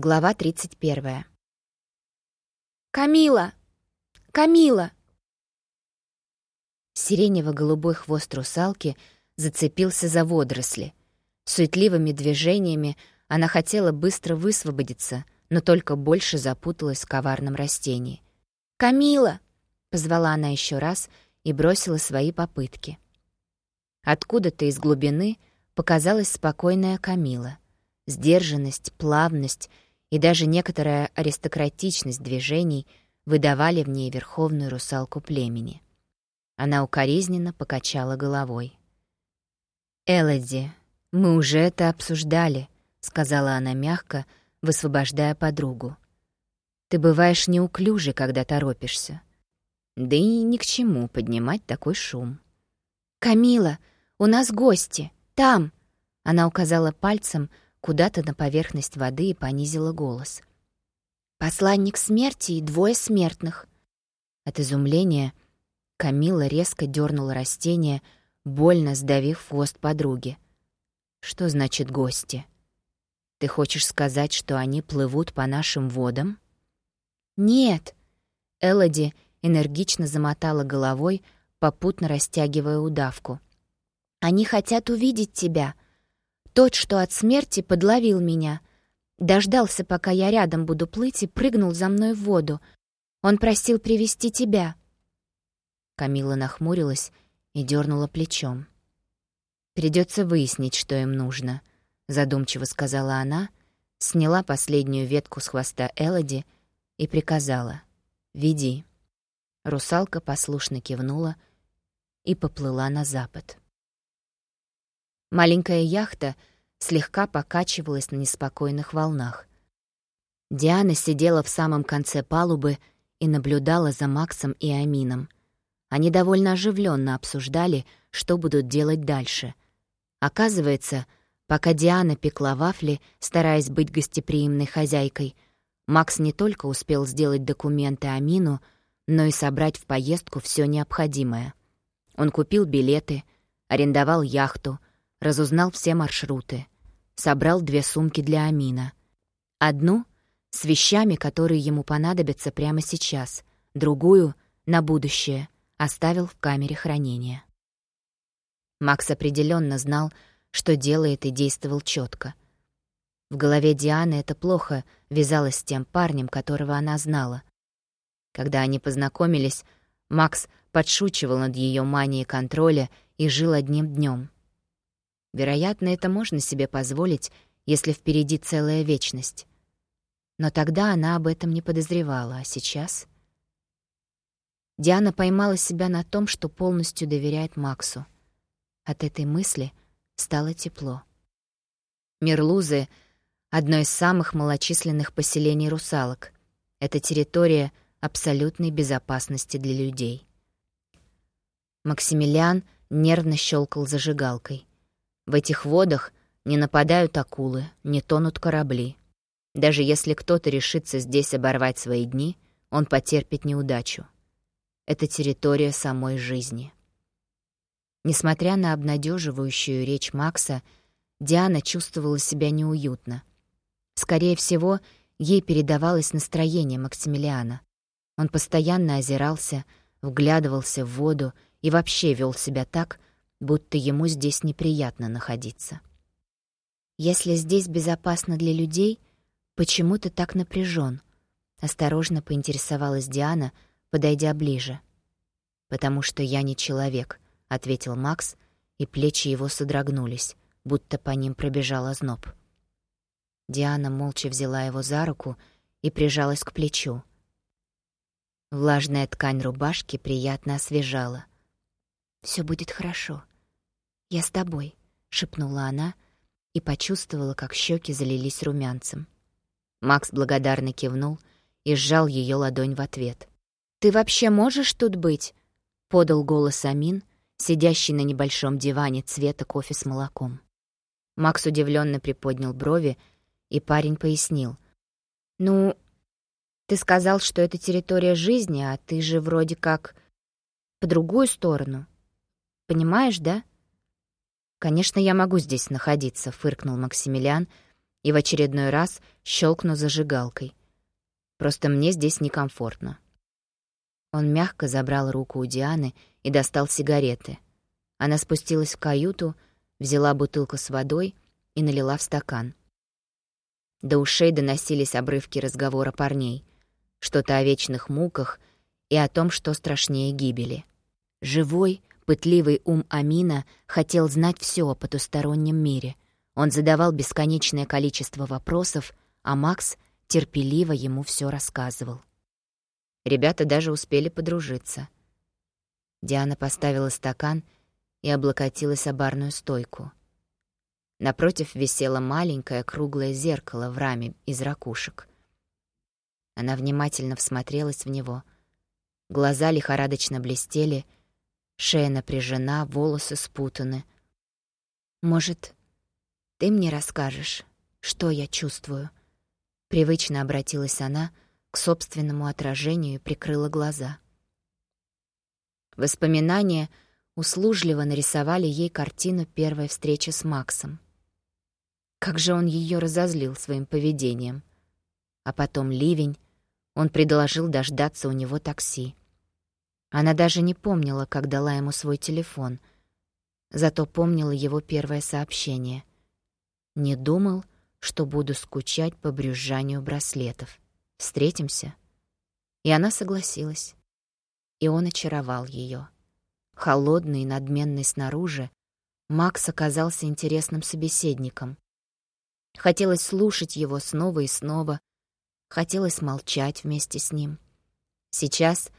Глава 31. «Камила! Камила!» Сиренево-голубой хвост русалки зацепился за водоросли. Суетливыми движениями она хотела быстро высвободиться, но только больше запуталась в коварном растении. «Камила!» — позвала она еще раз и бросила свои попытки. Откуда-то из глубины показалась спокойная Камила. Сдержанность, плавность и даже некоторая аристократичность движений выдавали в ней верховную русалку племени. Она укоризненно покачала головой. «Элоди, мы уже это обсуждали», — сказала она мягко, высвобождая подругу. «Ты бываешь неуклюже, когда торопишься. Да и ни к чему поднимать такой шум». «Камила, у нас гости! Там!» Она указала пальцем куда-то на поверхность воды и понизила голос. «Посланник смерти и двое смертных». От изумления — Камила резко дернула растение, больно сдавив хвост подруги. «Что значит гости? Ты хочешь сказать, что они плывут по нашим водам?» «Нет!» Элоди энергично замотала головой, попутно растягивая удавку. «Они хотят увидеть тебя. Тот, что от смерти, подловил меня. Дождался, пока я рядом буду плыть, и прыгнул за мной в воду. Он просил привести тебя». Камила нахмурилась и дернула плечом. Придется выяснить, что им нужно», — задумчиво сказала она, сняла последнюю ветку с хвоста Элоди и приказала «Веди». Русалка послушно кивнула и поплыла на запад. Маленькая яхта слегка покачивалась на неспокойных волнах. Диана сидела в самом конце палубы и наблюдала за Максом и Амином — они довольно оживленно обсуждали, что будут делать дальше. Оказывается, пока Диана пекла вафли, стараясь быть гостеприимной хозяйкой, Макс не только успел сделать документы Амину, но и собрать в поездку все необходимое. Он купил билеты, арендовал яхту, разузнал все маршруты, собрал две сумки для Амина. Одну — с вещами, которые ему понадобятся прямо сейчас, другую — на будущее — оставил в камере хранения. Макс определенно знал, что делает и действовал четко. В голове Дианы это плохо вязалось с тем парнем, которого она знала. Когда они познакомились, Макс подшучивал над ее манией контроля и жил одним днем. Вероятно, это можно себе позволить, если впереди целая вечность. Но тогда она об этом не подозревала, а сейчас... Диана поймала себя на том, что полностью доверяет Максу. От этой мысли стало тепло. Мирлузы — одно из самых малочисленных поселений русалок. Это территория абсолютной безопасности для людей. Максимилиан нервно щелкал зажигалкой. В этих водах не нападают акулы, не тонут корабли. Даже если кто-то решится здесь оборвать свои дни, он потерпит неудачу это территория самой жизни. Несмотря на обнадеживающую речь Макса, Диана чувствовала себя неуютно. Скорее всего, ей передавалось настроение Максимилиана. Он постоянно озирался, вглядывался в воду и вообще вел себя так, будто ему здесь неприятно находиться. «Если здесь безопасно для людей, почему ты так напряжен? осторожно поинтересовалась Диана — подойдя ближе. «Потому что я не человек», — ответил Макс, и плечи его содрогнулись, будто по ним пробежал озноб. Диана молча взяла его за руку и прижалась к плечу. Влажная ткань рубашки приятно освежала. Все будет хорошо. Я с тобой», — шепнула она и почувствовала, как щеки залились румянцем. Макс благодарно кивнул и сжал ее ладонь в ответ. «Ты вообще можешь тут быть?» — подал голос Амин, сидящий на небольшом диване цвета кофе с молоком. Макс удивленно приподнял брови, и парень пояснил. «Ну, ты сказал, что это территория жизни, а ты же вроде как по другую сторону. Понимаешь, да?» «Конечно, я могу здесь находиться», — фыркнул Максимилиан и в очередной раз щелкну зажигалкой. Просто мне здесь некомфортно. Он мягко забрал руку у Дианы и достал сигареты. Она спустилась в каюту, взяла бутылку с водой и налила в стакан. До ушей доносились обрывки разговора парней. Что-то о вечных муках и о том, что страшнее гибели. Живой, пытливый ум Амина хотел знать все о потустороннем мире. Он задавал бесконечное количество вопросов, а Макс терпеливо ему все рассказывал. Ребята даже успели подружиться. Диана поставила стакан и облокотилась о барную стойку. Напротив висело маленькое круглое зеркало в раме из ракушек. Она внимательно всмотрелась в него. Глаза лихорадочно блестели, шея напряжена, волосы спутаны. «Может, ты мне расскажешь, что я чувствую?» Привычно обратилась она — к собственному отражению и прикрыла глаза. Воспоминания услужливо нарисовали ей картину первой встречи с Максом. Как же он ее разозлил своим поведением. А потом ливень, он предложил дождаться у него такси. Она даже не помнила, как дала ему свой телефон, зато помнила его первое сообщение. Не думал, что буду скучать по брюзжанию браслетов. Встретимся?» И она согласилась. И он очаровал ее. Холодный и надменный снаружи, Макс оказался интересным собеседником. Хотелось слушать его снова и снова, хотелось молчать вместе с ним. Сейчас,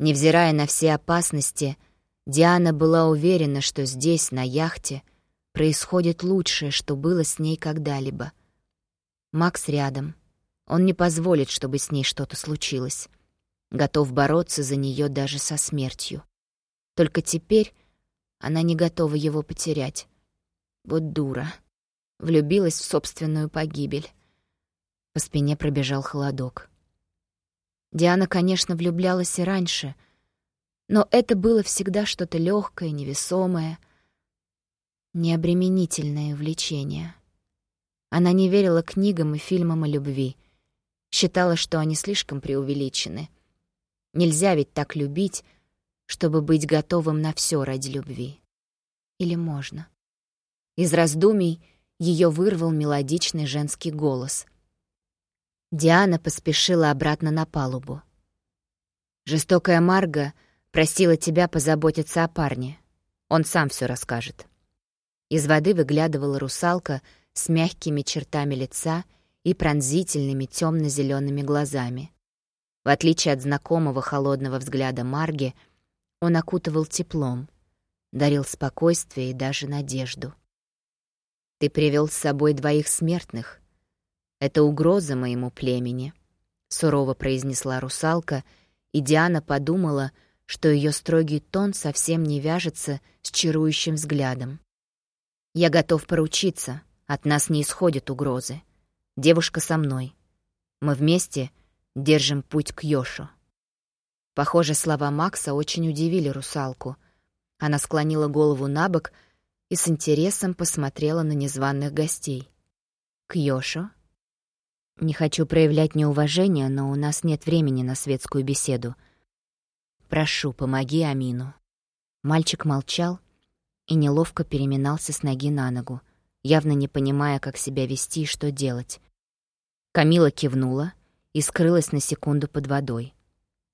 невзирая на все опасности, Диана была уверена, что здесь, на яхте, происходит лучшее, что было с ней когда-либо. Макс рядом, он не позволит, чтобы с ней что-то случилось. Готов бороться за нее даже со смертью. Только теперь она не готова его потерять. Вот дура. Влюбилась в собственную погибель. По спине пробежал холодок. Диана, конечно, влюблялась и раньше, но это было всегда что-то легкое, невесомое, необременительное увлечение. Она не верила книгам и фильмам о любви — Считала, что они слишком преувеличены. Нельзя ведь так любить, чтобы быть готовым на все ради любви. Или можно? Из раздумий ее вырвал мелодичный женский голос. Диана поспешила обратно на палубу. «Жестокая Марга просила тебя позаботиться о парне. Он сам все расскажет». Из воды выглядывала русалка с мягкими чертами лица — и пронзительными темно-зелеными глазами. В отличие от знакомого холодного взгляда Марги, он окутывал теплом, дарил спокойствие и даже надежду. «Ты привел с собой двоих смертных. Это угроза моему племени», — сурово произнесла русалка, и Диана подумала, что ее строгий тон совсем не вяжется с чарующим взглядом. «Я готов поручиться, от нас не исходят угрозы. Девушка со мной. Мы вместе держим путь к Йошу. Похоже, слова Макса очень удивили русалку. Она склонила голову на бок и с интересом посмотрела на незваных гостей. «К Йошу?» «Не хочу проявлять неуважение, но у нас нет времени на светскую беседу. Прошу, помоги Амину». Мальчик молчал и неловко переминался с ноги на ногу, явно не понимая, как себя вести и что делать. Камила кивнула и скрылась на секунду под водой.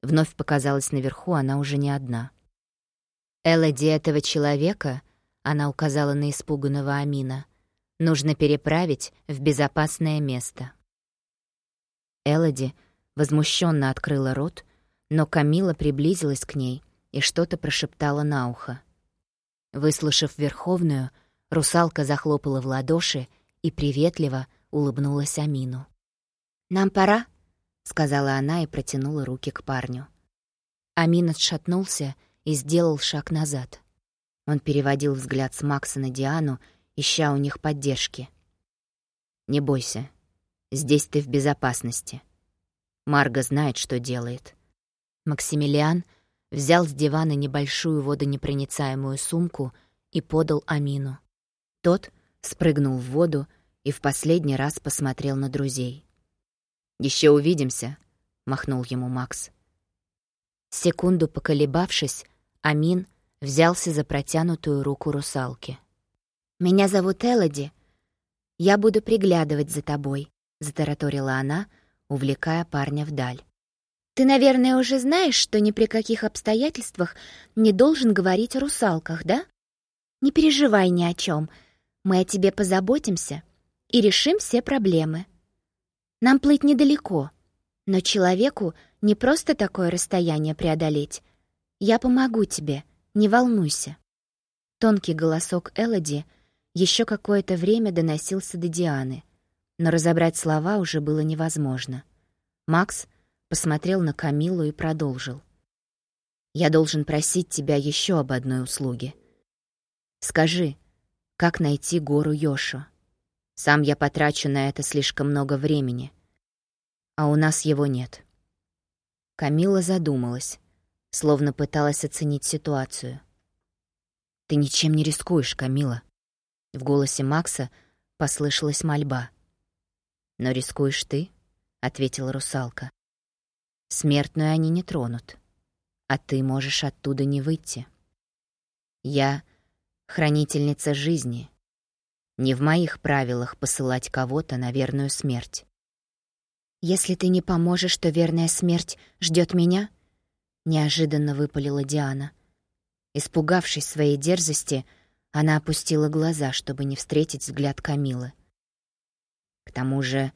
Вновь показалась наверху, она уже не одна. «Элоди этого человека», — она указала на испуганного Амина, — «нужно переправить в безопасное место». Элоди возмущенно открыла рот, но Камила приблизилась к ней и что-то прошептала на ухо. Выслушав Верховную, русалка захлопала в ладоши и приветливо улыбнулась Амину. «Нам пора», — сказала она и протянула руки к парню. Амин отшатнулся и сделал шаг назад. Он переводил взгляд с Макса на Диану, ища у них поддержки. «Не бойся. Здесь ты в безопасности. Марга знает, что делает». Максимилиан взял с дивана небольшую водонепроницаемую сумку и подал Амину. Тот спрыгнул в воду и в последний раз посмотрел на друзей. Еще увидимся», — махнул ему Макс. Секунду поколебавшись, Амин взялся за протянутую руку русалки. «Меня зовут Элоди. Я буду приглядывать за тобой», — затараторила она, увлекая парня вдаль. «Ты, наверное, уже знаешь, что ни при каких обстоятельствах не должен говорить о русалках, да? Не переживай ни о чем. Мы о тебе позаботимся и решим все проблемы. Нам плыть недалеко, но человеку не просто такое расстояние преодолеть. Я помогу тебе, не волнуйся». Тонкий голосок Элоди еще какое-то время доносился до Дианы, но разобрать слова уже было невозможно. Макс посмотрел на Камилу и продолжил. «Я должен просить тебя еще об одной услуге. Скажи, как найти гору Йошо? Сам я потрачу на это слишком много времени, а у нас его нет». Камила задумалась, словно пыталась оценить ситуацию. «Ты ничем не рискуешь, Камила». В голосе Макса послышалась мольба. «Но рискуешь ты?» — ответила русалка. «Смертную они не тронут, а ты можешь оттуда не выйти. Я — хранительница жизни. Не в моих правилах посылать кого-то на верную смерть. Если ты не поможешь, то верная смерть ждет меня?» Неожиданно выпалила Диана. Испугавшись своей дерзости, она опустила глаза, чтобы не встретить взгляд Камилы. К тому же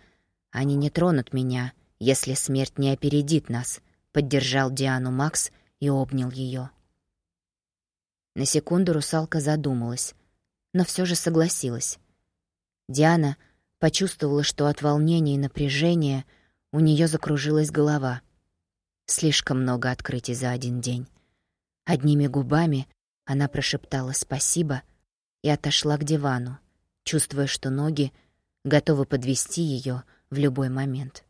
они не тронут меня, если смерть не опередит нас, поддержал Диану Макс и обнял ее. На секунду русалка задумалась, но все же согласилась. Диана почувствовала, что от волнения и напряжения у нее закружилась голова. Слишком много открытий за один день. Одними губами она прошептала «спасибо» и отошла к дивану, чувствуя, что ноги готовы подвести ее в любой момент.